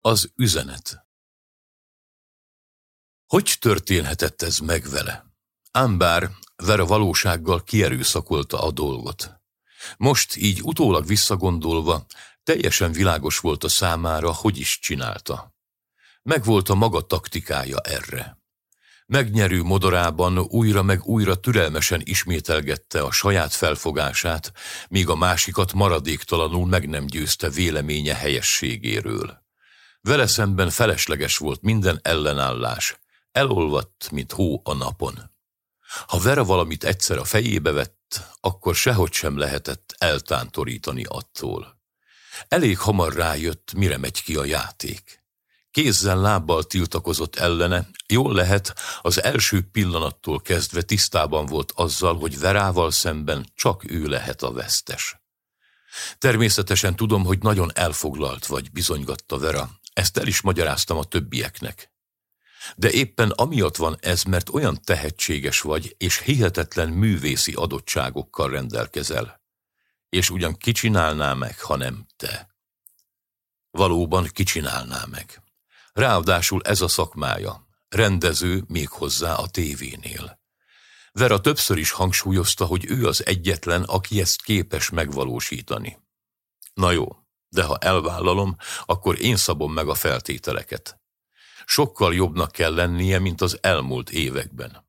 Az üzenet Hogy történhetett ez meg vele? Ám bár Vera valósággal kierőszakolta a dolgot. Most így utólag visszagondolva teljesen világos volt a számára, hogy is csinálta. Megvolt a maga taktikája erre. Megnyerő modorában újra meg újra türelmesen ismételgette a saját felfogását, míg a másikat maradéktalanul meg nem győzte véleménye helyességéről. Vele szemben felesleges volt minden ellenállás, elolvadt, mint hó a napon. Ha Vera valamit egyszer a fejébe vett, akkor sehogy sem lehetett eltántorítani attól. Elég hamar rájött, mire megy ki a játék. Kézzel, lábbal tiltakozott ellene, jól lehet, az első pillanattól kezdve tisztában volt azzal, hogy Verával szemben csak ő lehet a vesztes. Természetesen tudom, hogy nagyon elfoglalt vagy, bizonygatta Vera, ezt el is magyaráztam a többieknek. De éppen amiatt van ez, mert olyan tehetséges vagy, és hihetetlen művészi adottságokkal rendelkezel. És ugyan kicsinálná meg, ha nem te. Valóban kicsinálná meg. Ráadásul ez a szakmája. Rendező még hozzá a tévénél. Vera többször is hangsúlyozta, hogy ő az egyetlen, aki ezt képes megvalósítani. Na jó, de ha elvállalom, akkor én szabom meg a feltételeket. Sokkal jobbnak kell lennie, mint az elmúlt években.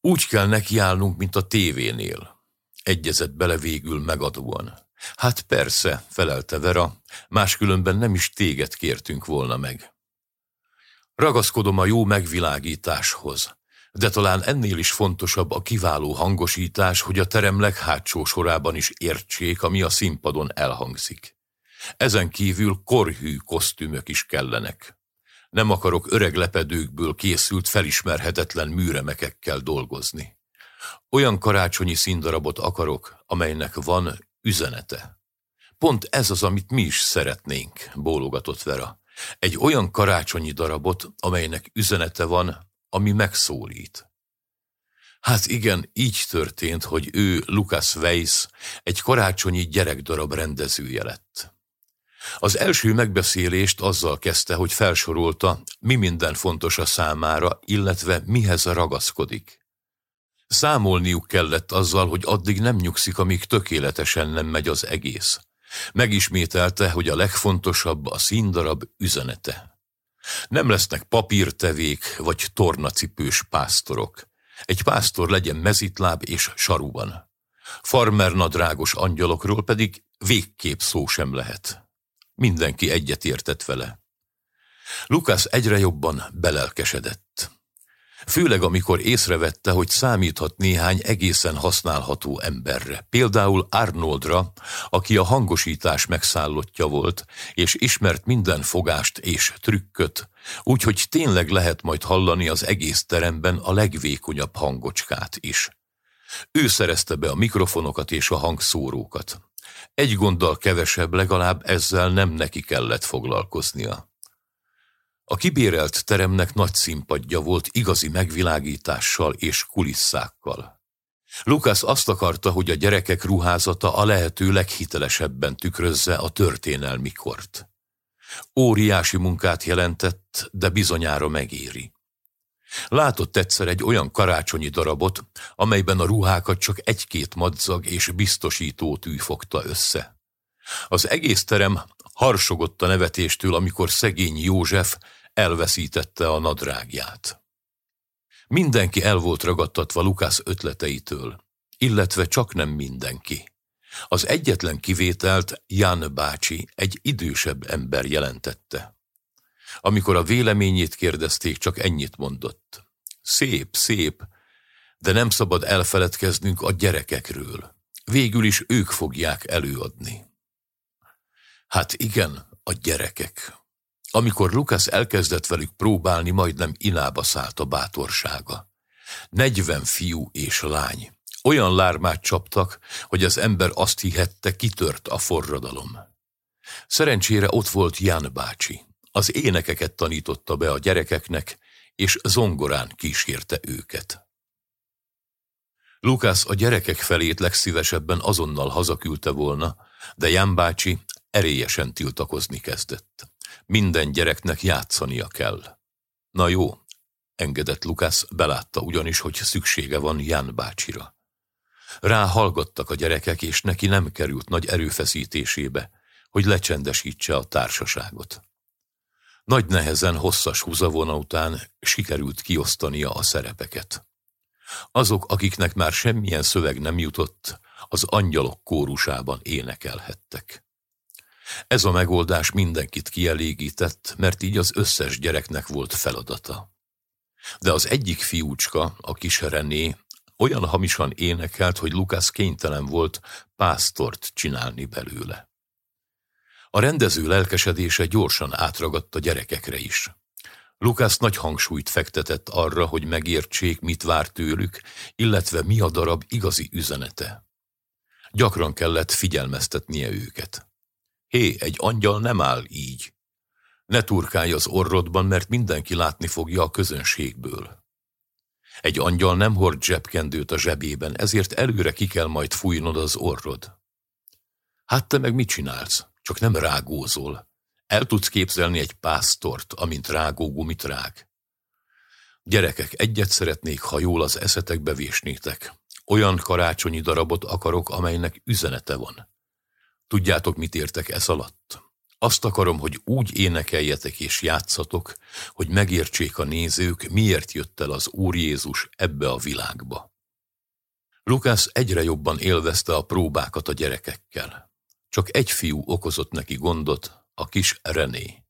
Úgy kell nekiállnunk, mint a tévénél. Egyezett bele végül megadóan. Hát persze, felelte Vera, máskülönben nem is téged kértünk volna meg. Ragaszkodom a jó megvilágításhoz, de talán ennél is fontosabb a kiváló hangosítás, hogy a terem leghátsó sorában is értsék, ami a színpadon elhangzik. Ezen kívül korhű kosztümök is kellenek. Nem akarok öreg lepedőkből készült felismerhetetlen műremekekkel dolgozni. Olyan karácsonyi színdarabot akarok, amelynek van üzenete. Pont ez az, amit mi is szeretnénk, bólogatott Vera. Egy olyan karácsonyi darabot, amelynek üzenete van, ami megszólít. Hát igen, így történt, hogy ő, Lukas Weiss, egy karácsonyi gyerekdarab rendezője lett. Az első megbeszélést azzal kezdte, hogy felsorolta, mi minden fontos a számára, illetve mihez ragaszkodik. Számolniuk kellett azzal, hogy addig nem nyugszik, amíg tökéletesen nem megy az egész. Megismételte, hogy a legfontosabb a színdarab üzenete. Nem lesznek papírtevék vagy tornacipős pásztorok. Egy pásztor legyen mezitláb és saruban. Farmer nadrágos angyalokról pedig végképp szó sem lehet. Mindenki egyetértett vele. Lukász egyre jobban belelkesedett. Főleg amikor észrevette, hogy számíthat néhány egészen használható emberre. Például Arnoldra, aki a hangosítás megszállottja volt, és ismert minden fogást és trükköt, úgyhogy tényleg lehet majd hallani az egész teremben a legvékonyabb hangocskát is. Ő szerezte be a mikrofonokat és a hangszórókat. Egy gonddal kevesebb legalább ezzel nem neki kellett foglalkoznia. A kibérelt teremnek nagy színpadja volt igazi megvilágítással és kulisszákkal. Lukasz azt akarta, hogy a gyerekek ruházata a lehető leghitelesebben tükrözze a történelmi kort. Óriási munkát jelentett, de bizonyára megéri. Látott egyszer egy olyan karácsonyi darabot, amelyben a ruhákat csak egy-két madzag és biztosító tű fogta össze. Az egész terem harsogott a nevetéstől, amikor szegény József elveszítette a nadrágját. Mindenki el volt ragadtatva Lukász ötleteitől, illetve csak nem mindenki. Az egyetlen kivételt Jan bácsi, egy idősebb ember jelentette. Amikor a véleményét kérdezték, csak ennyit mondott. Szép, szép, de nem szabad elfeledkeznünk a gyerekekről. Végül is ők fogják előadni. Hát igen, a gyerekek. Amikor Lukasz elkezdett velük próbálni, majdnem inába szállt a bátorsága. Negyven fiú és lány. Olyan lármát csaptak, hogy az ember azt hihette, kitört a forradalom. Szerencsére ott volt Ján bácsi. Az énekeket tanította be a gyerekeknek, és zongorán kísérte őket. Lukász a gyerekek felét legszívesebben azonnal hazaküldte volna, de Ján bácsi erélyesen tiltakozni kezdett. Minden gyereknek játszania kell. Na jó, engedett Lukász, belátta ugyanis, hogy szüksége van Ján bácsira. Rá hallgattak a gyerekek, és neki nem került nagy erőfeszítésébe, hogy lecsendesítse a társaságot. Nagy nehezen hosszas húzavona után sikerült kiosztania a szerepeket. Azok, akiknek már semmilyen szöveg nem jutott, az angyalok kórusában énekelhettek. Ez a megoldás mindenkit kielégített, mert így az összes gyereknek volt feladata. De az egyik fiúcska, a kis René, olyan hamisan énekelt, hogy Lukász kénytelen volt pásztort csinálni belőle. A rendező lelkesedése gyorsan átragadt a gyerekekre is. Lukász nagy hangsúlyt fektetett arra, hogy megértsék, mit vár tőlük, illetve mi a darab igazi üzenete. Gyakran kellett figyelmeztetnie őket. Hé, egy angyal nem áll így. Ne turkálj az orrodban, mert mindenki látni fogja a közönségből. Egy angyal nem hord zsebkendőt a zsebében, ezért előre ki kell majd fújnod az orrod. Hát te meg mit csinálsz? Csak nem rágózol. El tudsz képzelni egy pásztort, amint rágógumit rág. Gyerekek, egyet szeretnék, ha jól az eszetekbe vésnétek. Olyan karácsonyi darabot akarok, amelynek üzenete van. Tudjátok, mit értek ez alatt? Azt akarom, hogy úgy énekeljetek és játszatok, hogy megértsék a nézők, miért jött el az Úr Jézus ebbe a világba. Lukász egyre jobban élvezte a próbákat a gyerekekkel. Csak egy fiú okozott neki gondot, a kis René.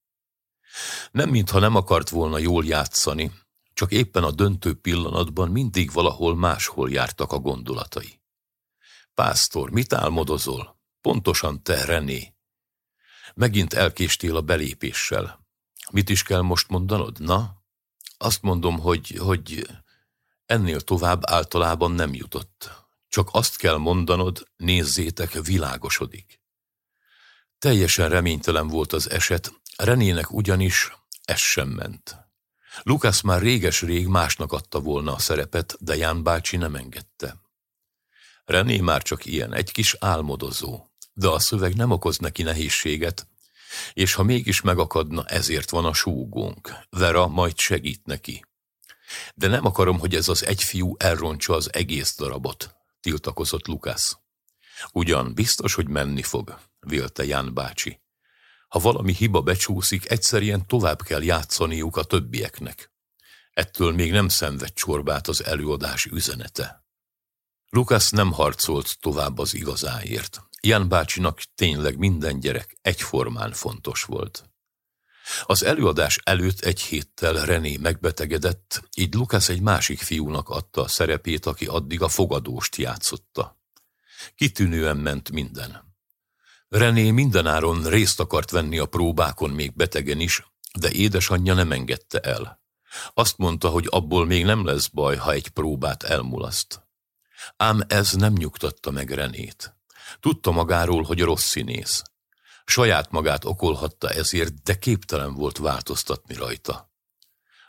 Nem mintha nem akart volna jól játszani, csak éppen a döntő pillanatban mindig valahol máshol jártak a gondolatai. Pásztor, mit álmodozol? Pontosan te, René. Megint elkéstél a belépéssel. Mit is kell most mondanod? Na? Azt mondom, hogy, hogy ennél tovább általában nem jutott. Csak azt kell mondanod, nézzétek, világosodik. Teljesen reménytelen volt az eset, Renének ugyanis ez sem ment. Lukasz már réges-rég másnak adta volna a szerepet, de Ján bácsi nem engedte. René már csak ilyen, egy kis álmodozó, de a szöveg nem okoz neki nehézséget, és ha mégis megakadna, ezért van a súgónk. Vera majd segít neki. De nem akarom, hogy ez az egy fiú elrontsa az egész darabot, tiltakozott Lukász. Ugyan biztos, hogy menni fog, vélte Ján bácsi. Ha valami hiba becsúszik, egyszerűen tovább kell játszaniuk a többieknek. Ettől még nem szenved csorbát az előadás üzenete. Lukasz nem harcolt tovább az igazáért. Jan bácsinak tényleg minden gyerek egyformán fontos volt. Az előadás előtt egy héttel René megbetegedett, így Lukasz egy másik fiúnak adta a szerepét, aki addig a fogadóst játszotta. Kitűnően ment minden. René mindenáron részt akart venni a próbákon még betegen is, de édesanyja nem engedte el. Azt mondta, hogy abból még nem lesz baj, ha egy próbát elmulaszt. Ám ez nem nyugtatta meg Renét. Tudta magáról, hogy rossz színész. Saját magát okolhatta ezért, de képtelen volt változtatni rajta.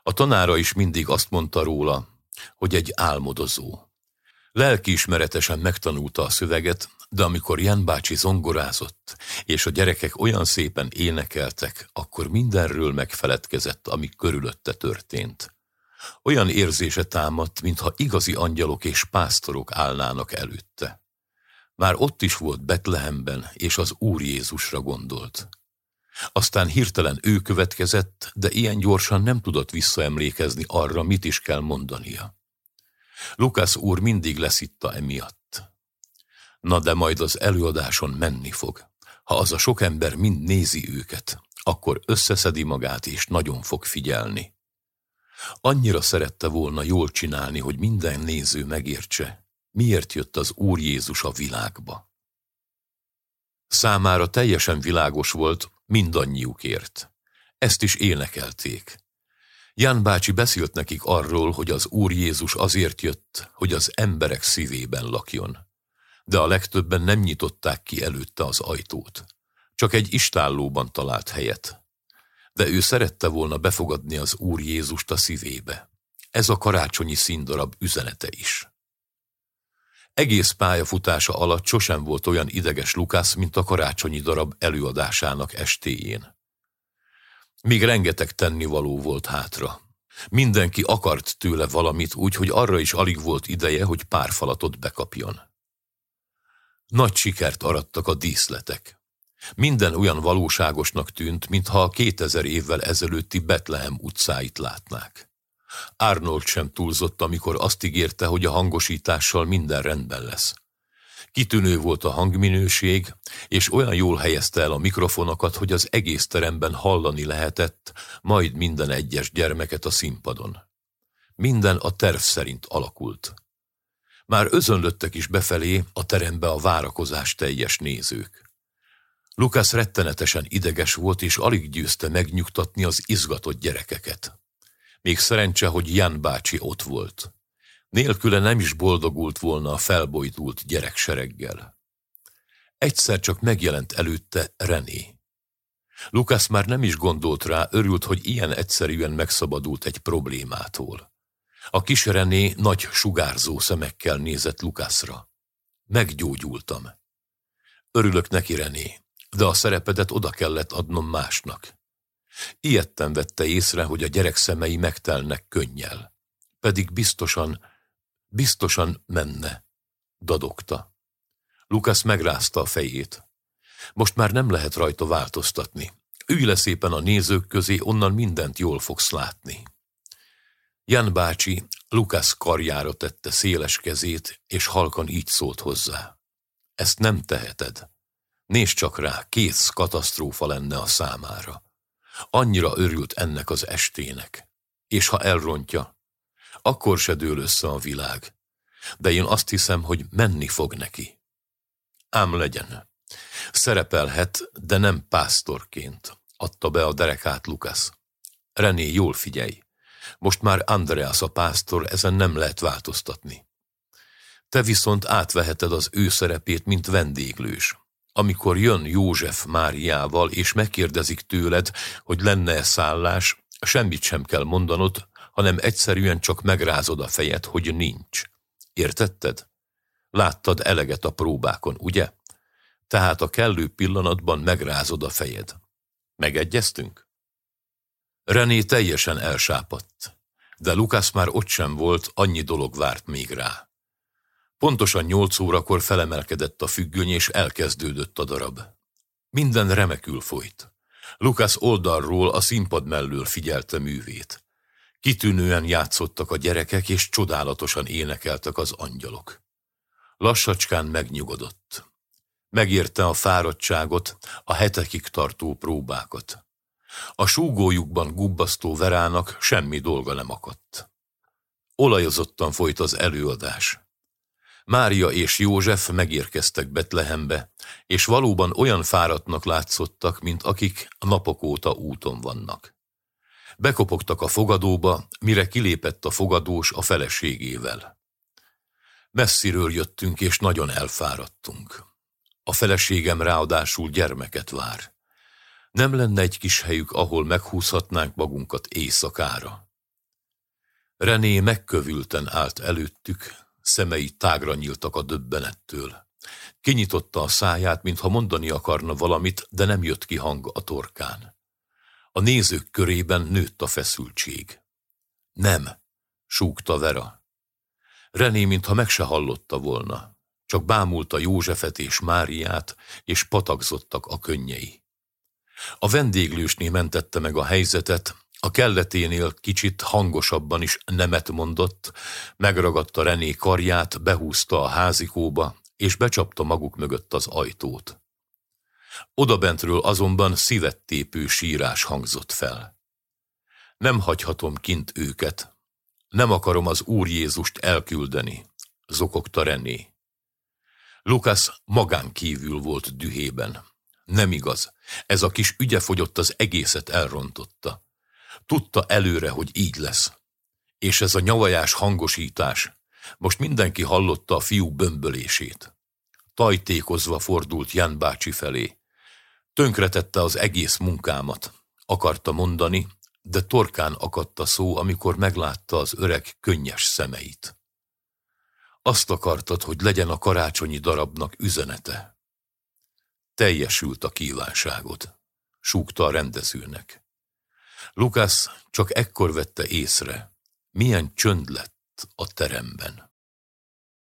A tanára is mindig azt mondta róla, hogy egy álmodozó. Lelkiismeretesen megtanulta a szöveget, de amikor Jan bácsi zongorázott, és a gyerekek olyan szépen énekeltek, akkor mindenről megfeledkezett, ami körülötte történt. Olyan érzése támadt, mintha igazi angyalok és pásztorok állnának előtte. Már ott is volt Betlehemben, és az Úr Jézusra gondolt. Aztán hirtelen ő következett, de ilyen gyorsan nem tudott visszaemlékezni arra, mit is kell mondania. Lukász úr mindig leszitta emiatt. Na de majd az előadáson menni fog. Ha az a sok ember mind nézi őket, akkor összeszedi magát és nagyon fog figyelni. Annyira szerette volna jól csinálni, hogy minden néző megértse, miért jött az Úr Jézus a világba. Számára teljesen világos volt mindannyiukért. Ezt is énekelték. Ján bácsi beszélt nekik arról, hogy az Úr Jézus azért jött, hogy az emberek szívében lakjon. De a legtöbben nem nyitották ki előtte az ajtót. Csak egy istállóban talált helyet. De ő szerette volna befogadni az Úr Jézust a szívébe. Ez a karácsonyi színdarab üzenete is. Egész pályafutása alatt sosem volt olyan ideges Lukász, mint a karácsonyi darab előadásának estéjén. Még rengeteg tennivaló volt hátra. Mindenki akart tőle valamit, úgyhogy arra is alig volt ideje, hogy pár falatot bekapjon. Nagy sikert arattak a díszletek. Minden olyan valóságosnak tűnt, mintha a 2000 évvel ezelőtti Betlehem utcáit látnák. Arnold sem túlzott, amikor azt ígérte, hogy a hangosítással minden rendben lesz. Kitűnő volt a hangminőség, és olyan jól helyezte el a mikrofonokat, hogy az egész teremben hallani lehetett, majd minden egyes gyermeket a színpadon. Minden a terv szerint alakult. Már özönlöttek is befelé a terembe a várakozás teljes nézők. Lukasz rettenetesen ideges volt, és alig győzte megnyugtatni az izgatott gyerekeket. Még szerencse, hogy Jan bácsi ott volt. Nélküle nem is boldogult volna a felbojtult gyereksereggel. Egyszer csak megjelent előtte René. Lukasz már nem is gondolt rá, örült, hogy ilyen egyszerűen megszabadult egy problémától. A kis René nagy sugárzó szemekkel nézett Lukaszra. Meggyógyultam. Örülök neki, René, de a szerepedet oda kellett adnom másnak. Ilyetten vette észre, hogy a gyerek szemei megtelnek könnyel. Pedig biztosan, biztosan menne, dadogta. Lukasz megrázta a fejét. Most már nem lehet rajta változtatni. Ülj le szépen a nézők közé, onnan mindent jól fogsz látni. Jan bácsi Lukasz karjára tette széles kezét, és halkan így szólt hozzá. Ezt nem teheted. Nézd csak rá, kész katasztrófa lenne a számára. Annyira örült ennek az estének. És ha elrontja, akkor se dől össze a világ. De én azt hiszem, hogy menni fog neki. Ám legyen. Szerepelhet, de nem pásztorként, adta be a derekát Lukasz. René, jól figyelj. Most már Andreas a pásztor, ezen nem lehet változtatni. Te viszont átveheted az ő szerepét, mint vendéglős. Amikor jön József Máriával, és megkérdezik tőled, hogy lenne-e szállás, semmit sem kell mondanod, hanem egyszerűen csak megrázod a fejed, hogy nincs. Értetted? Láttad eleget a próbákon, ugye? Tehát a kellő pillanatban megrázod a fejed. Megegyeztünk? René teljesen elsápadt, de Lukasz már ott sem volt, annyi dolog várt még rá. Pontosan nyolc órakor felemelkedett a függöny, és elkezdődött a darab. Minden remekül folyt. Lukasz oldalról a színpad mellől figyelte művét. Kitűnően játszottak a gyerekek, és csodálatosan énekeltek az angyalok. Lassacskán megnyugodott. Megérte a fáradtságot, a hetekig tartó próbákat. A súgójukban gubbasztó verának semmi dolga nem akadt. Olajozottan folyt az előadás. Mária és József megérkeztek Betlehembe, és valóban olyan fáradtnak látszottak, mint akik napok óta úton vannak. Bekopogtak a fogadóba, mire kilépett a fogadós a feleségével. Messziről jöttünk, és nagyon elfáradtunk. A feleségem ráadásul gyermeket vár. Nem lenne egy kis helyük, ahol meghúzhatnánk magunkat éjszakára. René megkövülten állt előttük, Szemei tágra nyíltak a döbbenettől. Kinyitotta a száját, mintha mondani akarna valamit, de nem jött ki hang a torkán. A nézők körében nőtt a feszültség. Nem, súgta Vera. René, mintha meg se hallotta volna. Csak bámulta Józsefet és Máriát, és patagzottak a könnyei. A vendéglősné mentette meg a helyzetet, a kelleténél kicsit hangosabban is nemet mondott, megragadta René karját, behúzta a házikóba, és becsapta maguk mögött az ajtót. Odabentről azonban szívettépő sírás hangzott fel. Nem hagyhatom kint őket, nem akarom az Úr Jézust elküldeni, zokogta René. Lukasz magán kívül volt dühében. Nem igaz, ez a kis ügyefogyott az egészet elrontotta. Tudta előre, hogy így lesz. És ez a nyavajás hangosítás. Most mindenki hallotta a fiú bömbölését. Tajtékozva fordult Jan bácsi felé. Tönkretette az egész munkámat. Akarta mondani, de torkán akadt a szó, amikor meglátta az öreg könnyes szemeit. Azt akartad, hogy legyen a karácsonyi darabnak üzenete. Teljesült a kívánságod, súgta a rendezőnek. Lukasz csak ekkor vette észre, milyen csönd lett a teremben.